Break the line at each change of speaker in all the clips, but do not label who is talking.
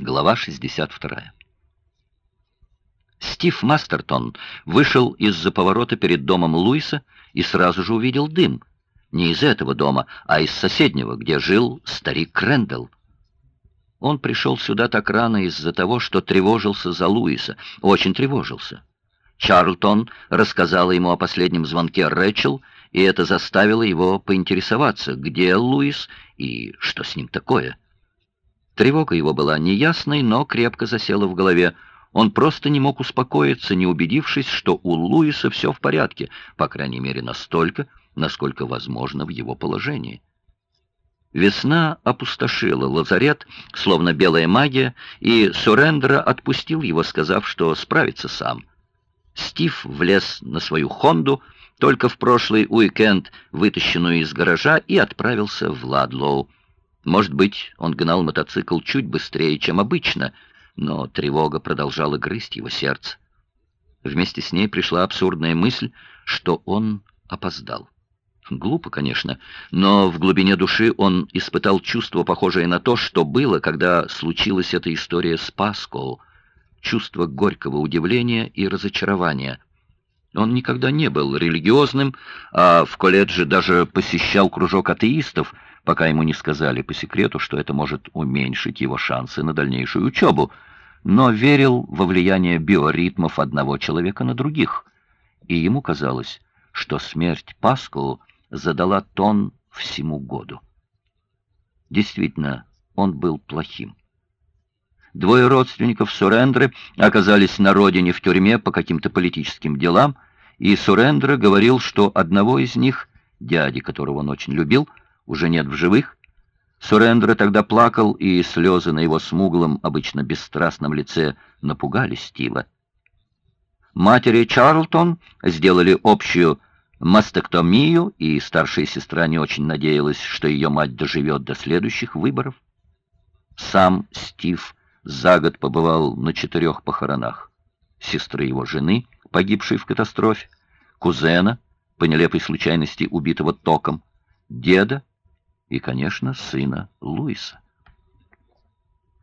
Глава 62. Стив Мастертон вышел из-за поворота перед домом Луиса и сразу же увидел дым. Не из этого дома, а из соседнего, где жил старик Крэндалл. Он пришел сюда так рано из-за того, что тревожился за Луиса, очень тревожился. Чарлтон рассказала ему о последнем звонке Рэчел, и это заставило его поинтересоваться, где Луис и что с ним такое. Тревога его была неясной, но крепко засела в голове. Он просто не мог успокоиться, не убедившись, что у Луиса все в порядке, по крайней мере настолько, насколько возможно в его положении. Весна опустошила лазарет, словно белая магия, и Сурендра отпустил его, сказав, что справится сам. Стив влез на свою «Хонду», только в прошлый уикенд, вытащенную из гаража, и отправился в Ладлоу. Может быть, он гнал мотоцикл чуть быстрее, чем обычно, но тревога продолжала грызть его сердце. Вместе с ней пришла абсурдная мысль, что он опоздал. Глупо, конечно, но в глубине души он испытал чувство, похожее на то, что было, когда случилась эта история с Паскоу. Чувство горького удивления и разочарования. Он никогда не был религиозным, а в колледже даже посещал кружок атеистов — пока ему не сказали по секрету, что это может уменьшить его шансы на дальнейшую учебу, но верил во влияние биоритмов одного человека на других, и ему казалось, что смерть Паскалу задала тон всему году. Действительно, он был плохим. Двое родственников Сурендры оказались на родине в тюрьме по каким-то политическим делам, и Сурендра говорил, что одного из них, дяди, которого он очень любил, уже нет в живых? Сурендра тогда плакал, и слезы на его смуглом, обычно бесстрастном лице напугали Стива. Матери Чарлтон сделали общую мастектомию, и старшая сестра не очень надеялась, что ее мать доживет до следующих выборов. Сам Стив за год побывал на четырех похоронах. Сестры его жены, погибшей в катастрофе, кузена, по нелепой случайности убитого током, деда, и, конечно, сына Луиса.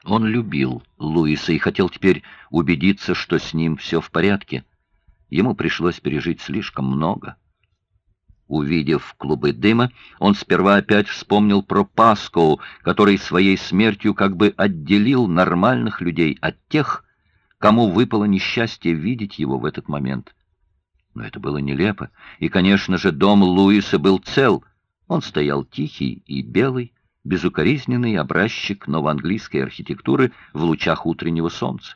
Он любил Луиса и хотел теперь убедиться, что с ним все в порядке. Ему пришлось пережить слишком много. Увидев клубы дыма, он сперва опять вспомнил про Паскоу, который своей смертью как бы отделил нормальных людей от тех, кому выпало несчастье видеть его в этот момент. Но это было нелепо, и, конечно же, дом Луиса был цел — он стоял тихий и белый, безукоризненный образчик новоанглийской архитектуры в лучах утреннего солнца.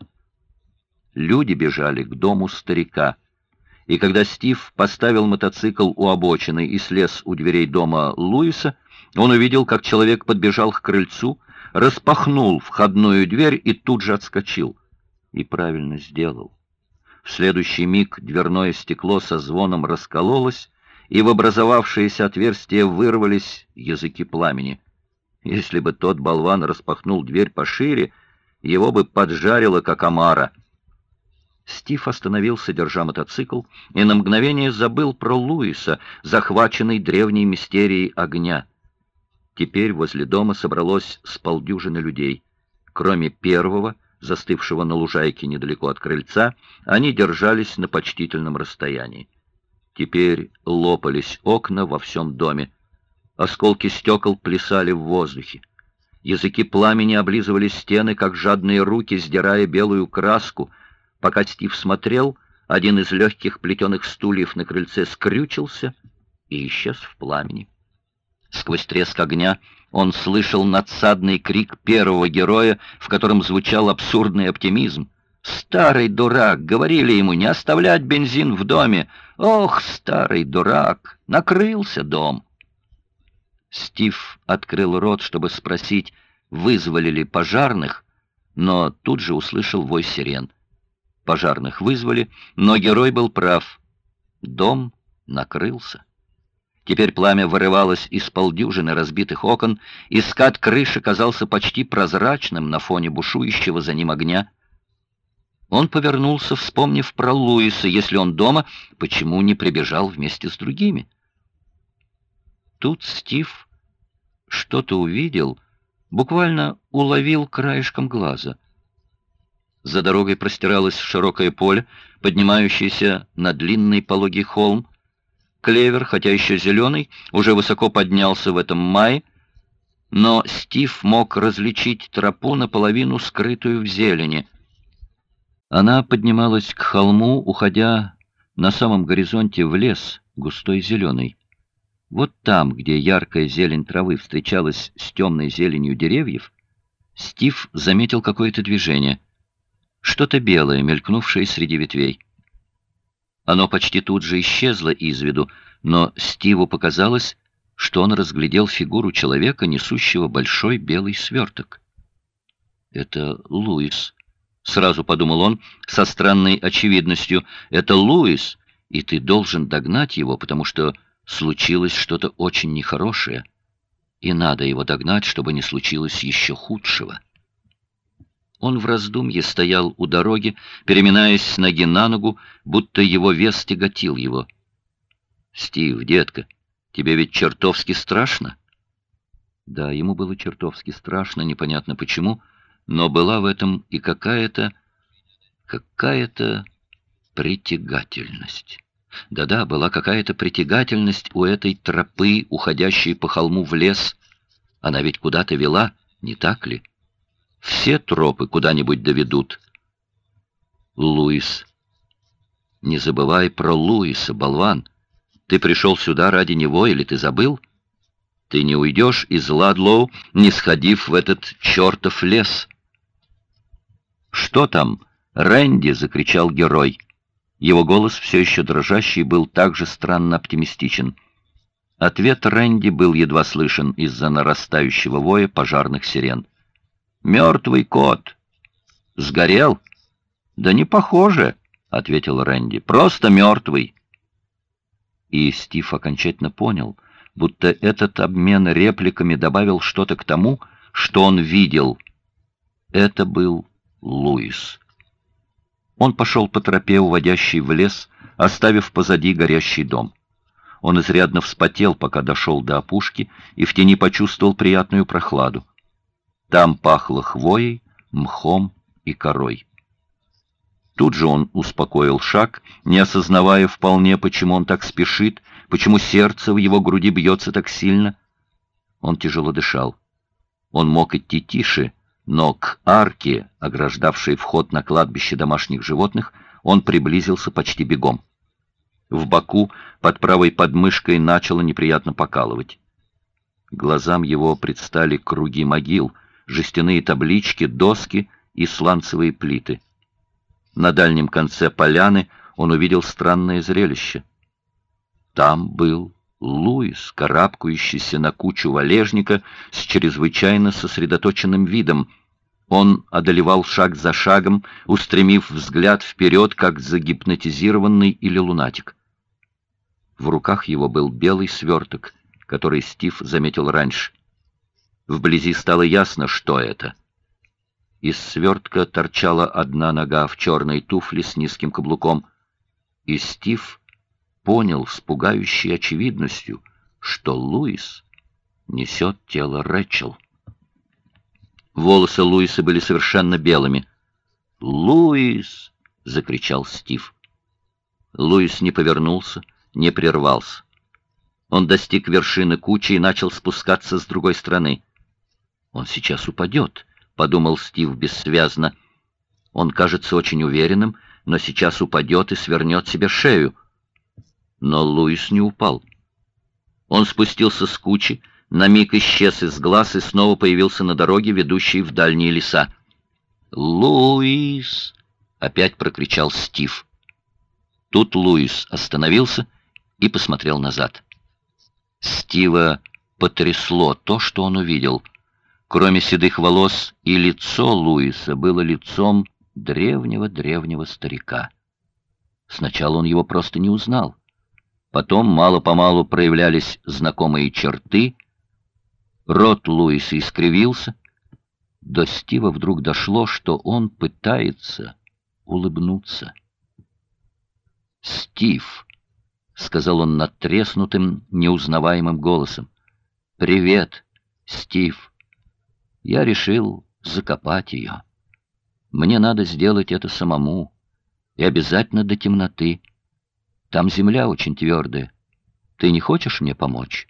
Люди бежали к дому старика, и когда Стив поставил мотоцикл у обочины и слез у дверей дома Луиса, он увидел, как человек подбежал к крыльцу, распахнул входную дверь и тут же отскочил. И правильно сделал. В следующий миг дверное стекло со звоном раскололось, и в образовавшееся отверстие вырвались языки пламени. Если бы тот болван распахнул дверь пошире, его бы поджарило, как омара. Стив остановился, держа мотоцикл, и на мгновение забыл про Луиса, захваченный древней мистерией огня. Теперь возле дома собралось с полдюжины людей. Кроме первого, застывшего на лужайке недалеко от крыльца, они держались на почтительном расстоянии. Теперь лопались окна во всем доме. Осколки стекол плясали в воздухе. Языки пламени облизывали стены, как жадные руки, сдирая белую краску. Пока Стив смотрел, один из легких плетеных стульев на крыльце скрючился и исчез в пламени. Сквозь треск огня он слышал надсадный крик первого героя, в котором звучал абсурдный оптимизм. Старый дурак, говорили ему не оставлять бензин в доме. Ох, старый дурак, накрылся дом. Стив открыл рот, чтобы спросить, вызвали ли пожарных, но тут же услышал вой сирен. Пожарных вызвали, но герой был прав. Дом накрылся. Теперь пламя вырывалось из полдюжины разбитых окон, и скат крыши казался почти прозрачным на фоне бушующего за ним огня. Он повернулся, вспомнив про Луиса. Если он дома, почему не прибежал вместе с другими? Тут Стив что-то увидел, буквально уловил краешком глаза. За дорогой простиралось широкое поле, поднимающееся на длинный пологий холм. Клевер, хотя еще зеленый, уже высоко поднялся в этом мае, но Стив мог различить тропу наполовину скрытую в зелени. Она поднималась к холму, уходя на самом горизонте в лес, густой зеленый. Вот там, где яркая зелень травы встречалась с темной зеленью деревьев, Стив заметил какое-то движение. Что-то белое, мелькнувшее среди ветвей. Оно почти тут же исчезло из виду, но Стиву показалось, что он разглядел фигуру человека, несущего большой белый сверток. «Это Луис», — сразу подумал он со странной очевидностью. «Это Луис, и ты должен догнать его, потому что случилось что-то очень нехорошее, и надо его догнать, чтобы не случилось еще худшего». Он в раздумье стоял у дороги, переминаясь с ноги на ногу, будто его вес тяготил его. «Стив, детка, тебе ведь чертовски страшно?» Да, ему было чертовски страшно, непонятно почему, но была в этом и какая-то... какая-то притягательность. Да-да, была какая-то притягательность у этой тропы, уходящей по холму в лес. Она ведь куда-то вела, не так ли? Все тропы куда-нибудь доведут. Луис. Не забывай про Луиса, болван. Ты пришел сюда ради него или ты забыл? Ты не уйдешь из Ладлоу, не сходив в этот чертов лес. «Что там?» — Рэнди закричал герой. Его голос, все еще дрожащий, был также странно оптимистичен. Ответ Рэнди был едва слышен из-за нарастающего воя пожарных сирен. Мертвый кот. Сгорел? Да не похоже, ответил Рэнди. Просто мертвый. И Стив окончательно понял, будто этот обмен репликами добавил что-то к тому, что он видел. Это был Луис. Он пошел по тропе, уводящей в лес, оставив позади горящий дом. Он изрядно вспотел, пока дошел до опушки, и в тени почувствовал приятную прохладу. Там пахло хвоей, мхом и корой. Тут же он успокоил шаг, не осознавая вполне, почему он так спешит, почему сердце в его груди бьется так сильно. Он тяжело дышал. Он мог идти тише, но к арке, ограждавшей вход на кладбище домашних животных, он приблизился почти бегом. В боку под правой подмышкой начало неприятно покалывать. Глазам его предстали круги могил — жестяные таблички, доски и сланцевые плиты. На дальнем конце поляны он увидел странное зрелище. Там был Луис, карабкающийся на кучу валежника с чрезвычайно сосредоточенным видом. Он одолевал шаг за шагом, устремив взгляд вперед, как загипнотизированный или лунатик. В руках его был белый сверток, который Стив заметил раньше. Вблизи стало ясно, что это. Из свертка торчала одна нога в черной туфле с низким каблуком, и Стив понял с пугающей очевидностью, что Луис несет тело Рэчел. Волосы Луиса были совершенно белыми. «Луис!» — закричал Стив. Луис не повернулся, не прервался. Он достиг вершины кучи и начал спускаться с другой стороны. «Он сейчас упадет», — подумал Стив бессвязно. «Он кажется очень уверенным, но сейчас упадет и свернет себе шею». Но Луис не упал. Он спустился с кучи, на миг исчез из глаз и снова появился на дороге, ведущей в дальние леса. «Луис!» — опять прокричал Стив. Тут Луис остановился и посмотрел назад. Стива потрясло то, что он увидел — Кроме седых волос и лицо Луиса было лицом древнего-древнего старика. Сначала он его просто не узнал. Потом мало-помалу проявлялись знакомые черты. Рот Луиса искривился. До Стива вдруг дошло, что он пытается улыбнуться. «Стив», — сказал он надтреснутым, неузнаваемым голосом, — «привет, Стив» я решил закопать ее. Мне надо сделать это самому. И обязательно до темноты. Там земля очень твердая. Ты не хочешь мне помочь?»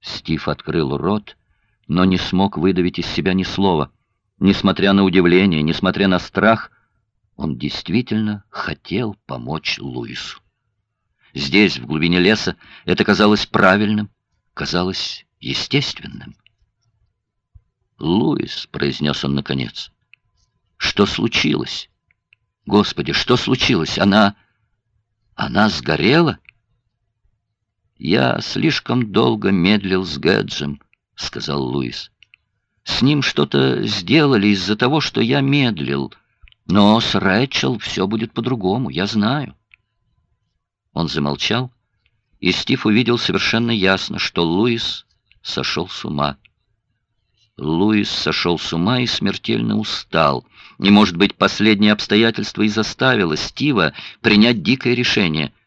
Стив открыл рот, но не смог выдавить из себя ни слова. Несмотря на удивление, несмотря на страх, он действительно хотел помочь Луису. Здесь, в глубине леса, это казалось правильным, казалось естественным. «Луис», — произнес он наконец, — «что случилось? Господи, что случилось? Она... она сгорела?» «Я слишком долго медлил с Гэджем», — сказал Луис. «С ним что-то сделали из-за того, что я медлил. Но с Рэчел все будет по-другому, я знаю». Он замолчал, и Стив увидел совершенно ясно, что Луис сошел с ума. Луис сошел с ума и смертельно устал. И, может быть, последнее обстоятельство и заставило Стива принять дикое решение —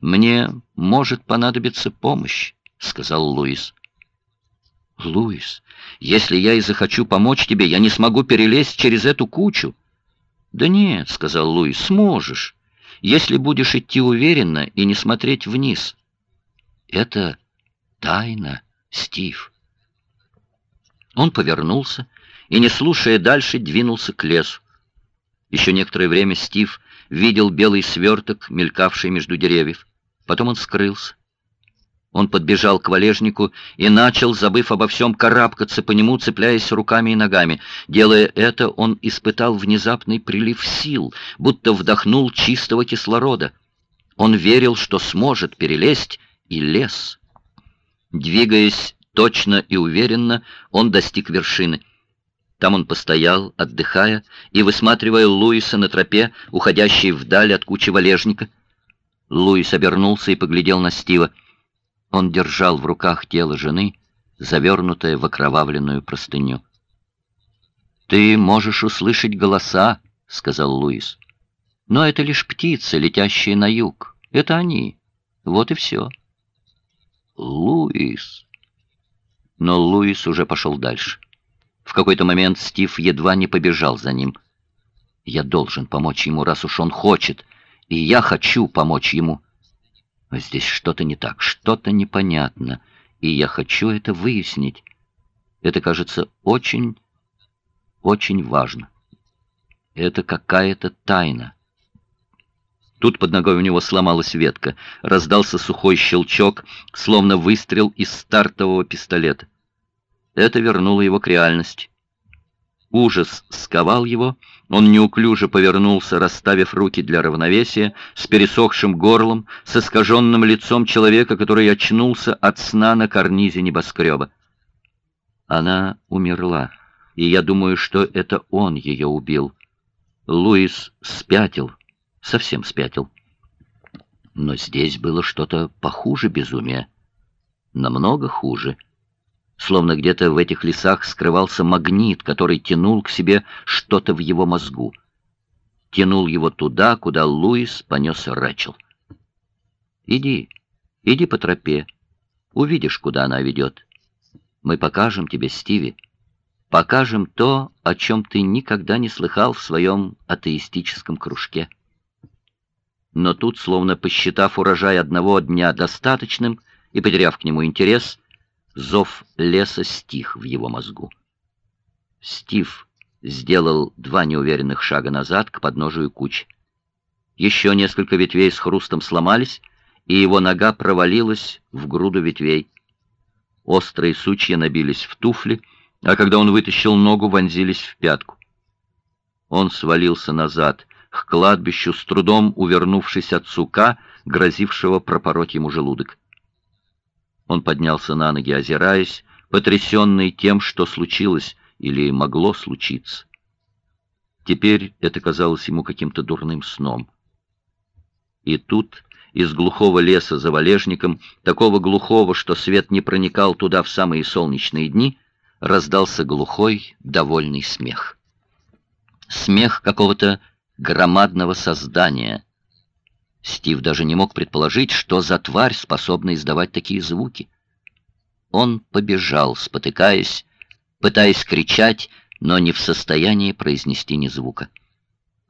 «Мне может понадобиться помощь», — сказал Луис. «Луис, если я и захочу помочь тебе, я не смогу перелезть через эту кучу». «Да нет», — сказал Луис, — «сможешь, если будешь идти уверенно и не смотреть вниз». «Это тайна, Стив». Он повернулся и, не слушая дальше, двинулся к лесу. Еще некоторое время Стив видел белый сверток, мелькавший между деревьев. Потом он скрылся. Он подбежал к валежнику и начал, забыв обо всем, карабкаться по нему, цепляясь руками и ногами. Делая это, он испытал внезапный прилив сил, будто вдохнул чистого кислорода. Он верил, что сможет перелезть, и лез. Двигаясь точно и уверенно, он достиг вершины. Там он постоял, отдыхая и высматривая Луиса на тропе, уходящей вдаль от кучи валежника. Луис обернулся и поглядел на Стива. Он держал в руках тело жены, завернутое в окровавленную простыню. «Ты можешь услышать голоса», — сказал Луис. «Но это лишь птицы, летящие на юг. Это они. Вот и все». «Луис!» Но Луис уже пошел дальше. В какой-то момент Стив едва не побежал за ним. «Я должен помочь ему, раз уж он хочет», и я хочу помочь ему. Здесь что-то не так, что-то непонятно, и я хочу это выяснить. Это кажется очень, очень важно. Это какая-то тайна. Тут под ногой у него сломалась ветка, раздался сухой щелчок, словно выстрел из стартового пистолета. Это вернуло его к реальности. Ужас сковал его, он неуклюже повернулся, расставив руки для равновесия, с пересохшим горлом, с искаженным лицом человека, который очнулся от сна на карнизе небоскреба. Она умерла, и я думаю, что это он ее убил. Луис спятил, совсем спятил. Но здесь было что-то похуже безумия, намного хуже словно где-то в этих лесах скрывался магнит, который тянул к себе что-то в его мозгу. Тянул его туда, куда Луис понес Рэчел. «Иди, иди по тропе, увидишь, куда она ведет. Мы покажем тебе, Стиви, покажем то, о чем ты никогда не слыхал в своем атеистическом кружке». Но тут, словно посчитав урожай одного дня достаточным и потеряв к нему интерес, Зов леса стих в его мозгу. Стив сделал два неуверенных шага назад к подножию кучи. Еще несколько ветвей с хрустом сломались, и его нога провалилась в груду ветвей. Острые сучья набились в туфли, а когда он вытащил ногу, вонзились в пятку. Он свалился назад, к кладбищу, с трудом увернувшись от сука, грозившего пропороть ему желудок. Он поднялся на ноги, озираясь, потрясенный тем, что случилось или могло случиться. Теперь это казалось ему каким-то дурным сном. И тут из глухого леса за валежником, такого глухого, что свет не проникал туда в самые солнечные дни, раздался глухой, довольный смех. Смех какого-то громадного создания, Стив даже не мог предположить, что за тварь способна издавать такие звуки. Он побежал, спотыкаясь, пытаясь кричать, но не в состоянии произнести ни звука.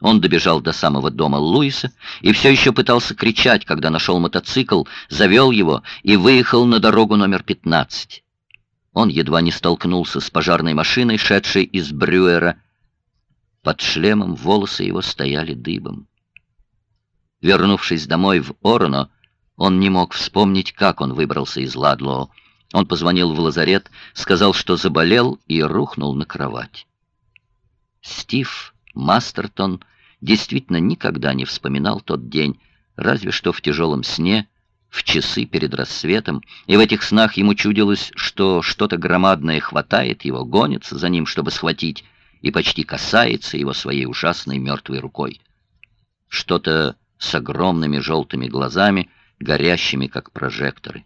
Он добежал до самого дома Луиса и все еще пытался кричать, когда нашел мотоцикл, завел его и выехал на дорогу номер 15. Он едва не столкнулся с пожарной машиной, шедшей из Брюера. Под шлемом волосы его стояли дыбом. Вернувшись домой в Ороно, он не мог вспомнить, как он выбрался из Ладлоу. Он позвонил в лазарет, сказал, что заболел, и рухнул на кровать. Стив Мастертон действительно никогда не вспоминал тот день, разве что в тяжелом сне, в часы перед рассветом, и в этих снах ему чудилось, что что-то громадное хватает его, гонится за ним, чтобы схватить, и почти касается его своей ужасной мертвой рукой. Что-то с огромными желтыми глазами, горящими, как прожекторы.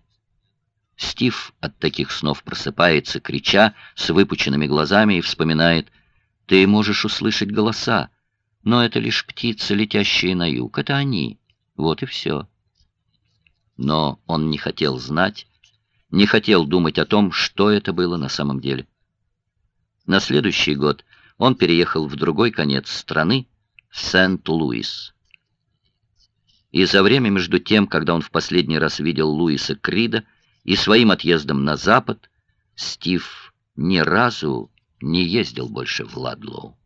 Стив от таких снов просыпается, крича, с выпученными глазами, и вспоминает, «Ты можешь услышать голоса, но это лишь птицы, летящие на юг, это они. Вот и все». Но он не хотел знать, не хотел думать о том, что это было на самом деле. На следующий год он переехал в другой конец страны, в Сент-Луис. И за время между тем, когда он в последний раз видел Луиса Крида, и своим отъездом на запад Стив ни разу не ездил больше в Ладлоу.